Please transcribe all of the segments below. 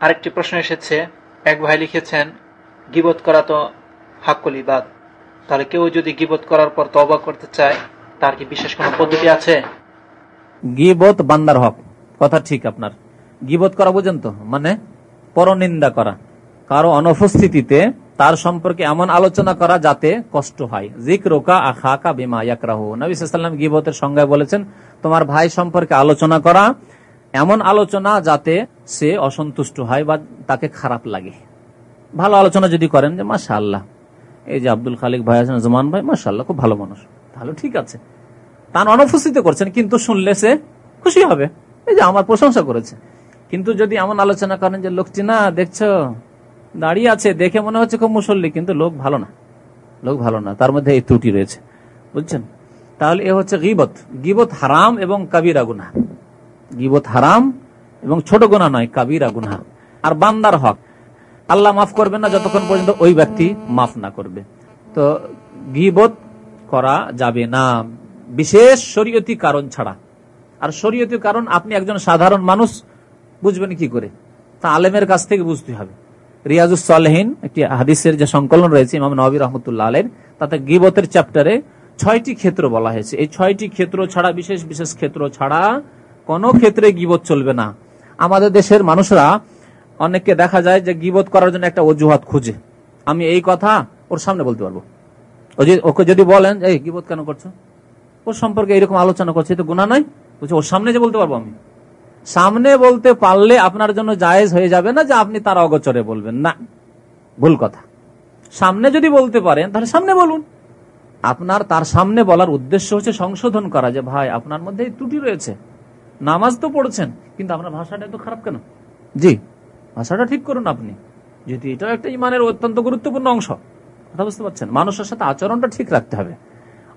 আরেকটি প্রশ্ন এসেছে। এক ভাই লিখেছেন, গিবত করা তো হাক্কুল ইবাদ। তাহলে কেউ যদি গিবত করার পর তবা করতে চায়, তার কি বিশেষ কোনো পদ্ধতি আছে? গিবত বান্দার হক। কথা ঠিক আপনার। গিবত করা বুঝেন তো? মানে পরনিন্দা করা। কারও অনুপস্থিতিতে তার সম্পর্কে এমন আলোচনা করা যাতে কষ্ট হয়। জিক রোকা বিমা ইয়াকরাহু। নবী সাল্লাম গিবতের সংজ্ঞায় বলেছেন, তোমার ভাই সম্পর্কে আলোচনা করা এমন আলোচনা যাতে সে অসন্তুষ্ট হয় বা তাকে খারাপ লাগে। ভালো আলোচনা যদি করেন যে মাসা আল্লাহ এই যে আব্দুল খালিক ভাই আছেন জমান ভাই মাসা আল্লাহ খুব ভালো মানুষ। তাহলে ঠিক আছে। তার অনুপস্থিত করছেন, কিন্তু শুনলে সে খুশি হবে। এই যে আমার প্রশংসা করেছে। কিন্তু যদি এমন আলোচনা করেন যে, লোকটি না, দেখছ, দাঁড়িয়ে আছে, দেখে মনে হচ্ছে খুব মুসল্লি, কিন্তু লোক ভালো না। লোক ভালো না, তার মধ্যে এই ত্রুটি রয়েছে। বুঝছেন? তাহলে এ হচ্ছে গিবত। গিবত হারাম এবং কাবিরা গুনা গিবত হারাম এবং ছোট গুণা নয়, কাবিরা গুনা আর বান্দার হক। আল্লাহ মাফ করবেন না যতক্ষণ পর্যন্ত ওই ব্যক্তি মাফ না করবে। তো গিবত করা যাবে না। বিশেষ শরীয়তি কারণ ছাড়া। আর শরীয়তি কারণ, আপনি একজন সাধারণ মানুষ, বুঝবেন কি করে? তা আলেমের কাছ থেকে বুঝতে হবে। রিয়াজুস সালেহীন, একটি হাদিসের যে সংকলন রয়েছে, ইমাম নবী রহমতুল্লাহ আলের তাতে গিবতের চ্যাপ্টারে ছয়টি ক্ষেত্র বলা হয়েছে। এই ছয়টি ক্ষেত্র ছাড়া, বিশেষ বিশেষ ক্ষেত্র ছাড়া কোনো ক্ষেত্রে গিবত চলবে না। আমাদের দেশের মানুষরা, অনেককে দেখা যায় যে গিবত করার জন্য একটা অজুহাত খুঁজে। আমি এই কথা ওর সামনে বলতে পারব। ওকে যদি বলেন, এই, গিবত কেন করছ? ওর সম্পর্কে এরকম আলোচনা করছে তো গুণা নয়। বলছে, ওর সামনে যে বলতে পারব আমি? সামনে বলতে পারলে আপনার জন্য জায়েজ হয়ে যাবে না যে আপনি তার অগচরে বলবেন। না, ভুল কথা। সামনে যদি বলতে পারেন, তাহলে সামনে বলুন। আপনার তার সামনে বলার উদ্দেশ্য হচ্ছে সংশোধন করা যে, ভাই, আপনার মধ্যে এই ত্রুটি রয়েছে। নামাজ তো পড়ছেন কিন্তু আপনার ভাষাটা এত খারাপ কেন? জি। ভাষাটা ঠিক করুন আপনি। যদি এটাও একটা ইমানের অত্যন্ত গুরুত্বপূর্ণ অংশ। কথা বুঝতে পারছেন? মানুষের সাথে আচরণটা ঠিক রাখতে হবে।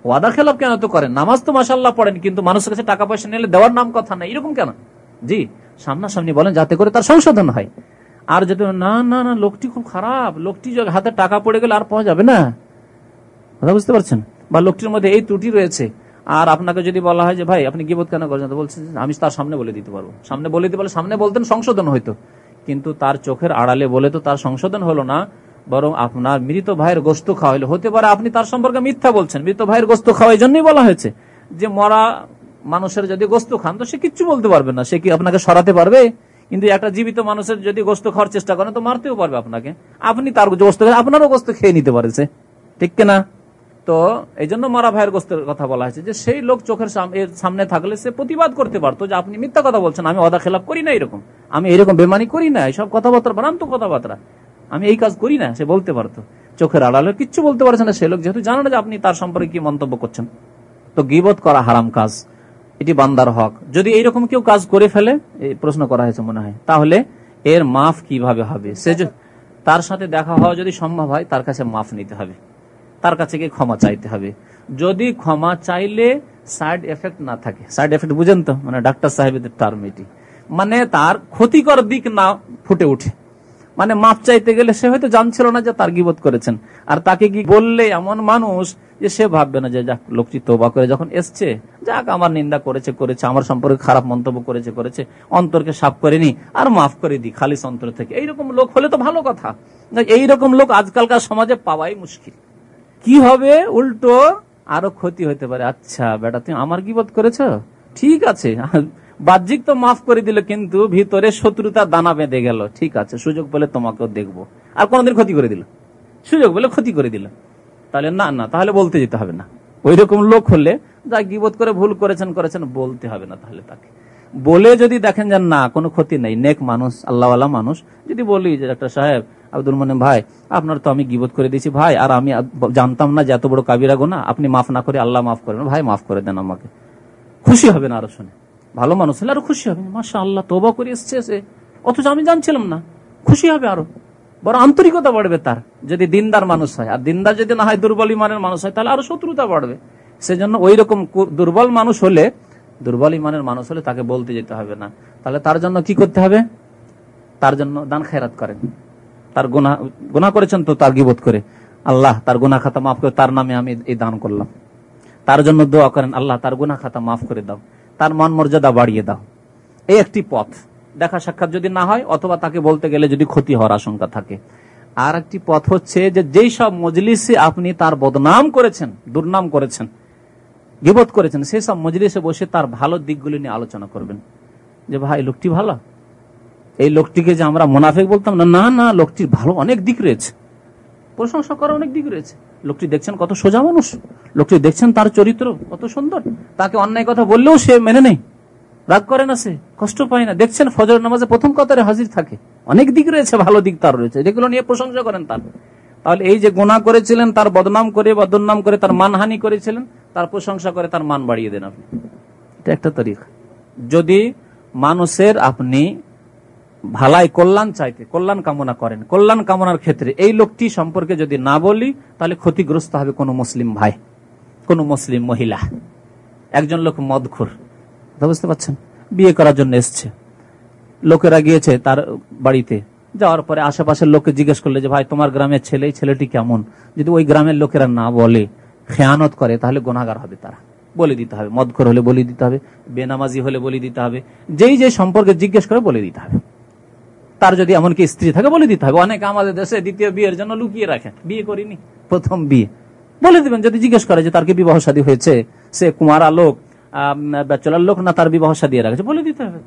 ওয়াদা খেলাপ কেন তো করেন? নামাজ তো মাসাল্লাহ পড়েন কিন্তু মানুষের কাছে টাকা পয়সা নিলে দেওয়ার নাম কথা না এরকম কেন? জি সামনাসামনি বলেন যাতে করে তার সংশোধন হয়। আর যদি না না না লোকটি খুব খারাপ। লোকটি হাতে টাকা পড়ে গেলে আর পাওয়া যাবে না। কথা বুঝতে পারছেন? বা লোকটির মধ্যে এই ত্রুটি রয়েছে। আর আপনাকে যদি বলা হয় যে, ভাই, আপনি গিবোধ কেন করছেন? বলছেন, আমি তার সামনে বলে দিতে পারব। সামনে বলে দিতে পারলে সামনে বলতেন সংশোধন হইতো। কিন্তু তার চোখের আড়ালে বলে তো তার সংশোধন হলো না, বরং আপনার মৃত ভাইয়ের গোস্ত খাওয়াইলে। হতে পারে আপনি তার সম্পর্কে মিথ্যা বলছেন, মৃত ভাইয়ের গোস্ত খাওয়াই জন্যই বলা হয়েছে যে, মরা মানুষের যদি গোস্ত খান, তো সে কিচ্ছু বলতে পারবে না। সে কি আপনাকে সরাতে পারবে? কিন্তু একটা জীবিত মানুষের যদি গোস্ত খাওয়ার চেষ্টা করেন তো মারতেও পারবে আপনাকে। আপনি তার গোস্ত আপনারও গোস্ত খেয়ে নিতে পারেছে। ঠিক কিনা? তো এই জন্য মারা ভাইয়ের গোস্তের কথা বলা হয়েছে যে সেই লোক চোখের সামনে থাকলে সে প্রতিবাদ করতে পারতো যে আপনি মিথ্যা কথা বলছেন, আমি অদা খেলাপ করি না এরকম। আমি এরকম বেমানি করি না, এইসব কথাবার্তা ভ্রান্ত কথাবার্তা। আমি এই কাজ করি না, সে বলতে পারতো। চোখের আড়ালে কিচ্ছু বলতে পারছে না সে লোক, যেহেতু জানে না যে আপনি তার সম্পর্কে কি মন্তব্য করছেন। তো গিবত করা হারাম কাজ, এটি বান্দার হক। যদি এইরকম কেউ কাজ করে ফেলে প্রশ্ন করা হয়েছে মনে হয়, তাহলে এর মাফ কীভাবে হবে? সে তার সাথে দেখা হওয়া যদি সম্ভব হয়, তার কাছে মাফ নিতে হবে। তার কাছে গিয়ে ক্ষমা চাইতে হবে। যদি ক্ষমা চাইলে সাইড এফেক্ট না থাকে। সাইড এফেক্ট বুঝেন তো? মানে ডাক্তার সাহেবের টার্ম এটি। মানে তার ক্ষতিকর দিক না ফুটে উঠে মানে মাপ চাইতে গেলে সে হয়তো জানছিল না যে তার গিবোধ করেছেন। আর তাকে কি বললে এমন মানুষ যে সে ভাববে না যে, যাক, লোকটি তোবা করে যখন এসছে, যাক, আমার নিন্দা করেছে করেছে, আমার সম্পর্কে খারাপ মন্তব্য করেছে করেছে, অন্তরকে সাফ করেনি আর মাফ করে দি খালিস অন্তর থেকে। এইরকম লোক হলে তো ভালো কথা। এইরকম লোক আজকালকার সমাজে পাওয়াই মুশকিল। কি হবে? উল্টো আরও ক্ষতি হতে পারে। আচ্ছা বেটা, তুমি আমার গিবোধ করেছ? ঠিক আছে। বাহ্যিক তো মাফ করে দিল, কিন্তু ভিতরে শত্রুতা দানা বেঁধে গেল। ঠিক আছে, সুযোগ বলে তোমাকেও দেখব। আর কোনদিন ক্ষতি করে দিল। সুযোগ বলে ক্ষতি করে দিল। তাহলে না না, তাহলে বলতে যেতে হবে না। ওই রকম লোক হলে যা গিবোধ করে ভুল করেছেন করেছেন, বলতে হবে না তাহলে তাকে। বলে যদি দেখেন যে না, কোনো ক্ষতি নেই, নেক মানুষ, আল্লাহওয়ালা মানুষ, যদি বলি যে একটা সাহেব আব্দুল মনে, ভাই, আপনার তো আমি গিবোধ করে দিয়েছি, ভাই, আর আমি জানতাম না যে এত বড় কাবিরা গোনা, আপনি মাফ না করে আল্লাহ মাফ করেন। ভাই, মাফ করে দেন আমাকে। খুশি হবে না আরও শুনে। ভালো মানুষ হলে আরও খুশি হবে মাসা আল্লাহ তোবা করে এসছে সে। অথচ আমি জানছিলাম না। খুশি হবে আরও। বড় আন্তরিকতা বাড়বে তার, যদি দিনদার মানুষ হয়। আর দিনদার যদি না হয়, দুর্বল ইমানের মানুষ হয়, তাহলে আরও শত্রুতা বাড়বে। সেজন্য ওই রকম দুর্বল মানুষ হলে, দুর্বল ইমানের মানুষ হলে তাকে বলতে যেতে হবে না। তাহলে তার জন্য কি করতে হবে? তার জন্য দান খেরাত করেন। তার গোনা গোনা করেছেন তো তার গিবোধ করে। আল্লাহ তার গোনা খাতা মাফ করে, তার নামে আমি এই দান করলাম। তার জন্য দোয়া করেন, আল্লাহ তার গোনা খাতা মাফ করে দাও। তার মান মর্যাদা বাড়িয়ে দাও। এই একটি পথ। দেখা সাক্ষাৎ যদি না হয়, অথবা তাকে বলতে গেলে যদি ক্ষতি হওয়ার আশঙ্কা থাকে। আর একটি পথ হচ্ছে যে যেই সব মজলিসে আপনি তার বদনাম করেছেন, দুর্নাম করেছেন, গিবত করেছেন, সেই সব মজলিসে বসে তার ভালো দিকগুলি নিয়ে আলোচনা করবেন। যে ভাই, লোকটি ভালো? এই লোকটিকে যে আমরা মোনাফেক বলতাম, না না না, লোকটির ভালো অনেক দিক রয়েছে। প্রশংসা করার অনেক দিক রয়েছে। লোকটি দেখছেন কত সোজা মানুষ। লোকটি দেখছেন তার চরিত্র কত সুন্দর। তাকে অন্যায় কথা বললেও সে মেনে নেই। রাগ করে না সে, কষ্ট পায় না। দেখছেন ফজর নামাজে প্রথম কাতারে হাজির থাকে। অনেক দিক রয়েছে, ভালো দিক তার রয়েছে। যেগুলো নিয়ে প্রশংসা করেন তার। তাহলে এই যে গোনা করেছিলেন, তার বদনাম করে বা দুর্নাম করে, তার মানহানি করেছিলেন, তার প্রশংসা করে তার মান বাড়িয়ে দেন আপনি। এটা একটা তারিখ যদি মানুষের আপনি ভালাই কল্যাণ চাইতে, কল্যাণ কামনা করেন। কল্যাণ কামনার ক্ষেত্রে এই লোকটি সম্পর্কে যদি না বলি, তাহলে ক্ষতিগ্রস্ত হবে কোনো মুসলিম ভাই, কোন মুসলিম মহিলা। একজন লোক মদখুর। বুঝতে পারছেন? বিয়ে করার জন্য এসছে। লোকেরা গিয়েছে তার বাড়িতে। যাওয়ার পরে আশেপাশের লোককে জিজ্ঞেস করলে যে, ভাই, তোমার গ্রামের ছেলে ছেলেটি কেমন? যদি ওই গ্রামের লোকেরা না বলে, খেয়ানত করে, তাহলে গোনাগার হবে তারা। বলে দিতে হবে। মদখর হলে বলে দিতে হবে। বেনামাজি হলে বলে দিতে হবে। যেই যে সম্পর্কে জিজ্ঞেস করে বলে দিতে হবে। তার যদি এমনকি স্ত্রী থাকে, বলে দিতে হবে। অনেকে আমাদের দেশে দ্বিতীয় বিয়ের জন্য লুকিয়ে রাখে বিয়ে করিনি, প্রথম বিয়ে। বলে দিবেন, যদি জিজ্ঞেস করে যে তার কি বিবাহ সাদী হয়েছে? সে কুমার আলোক ব্যাচলার লোক না তার বিবাহ সাদিয়ে রাখছে বলে দিতে হবে।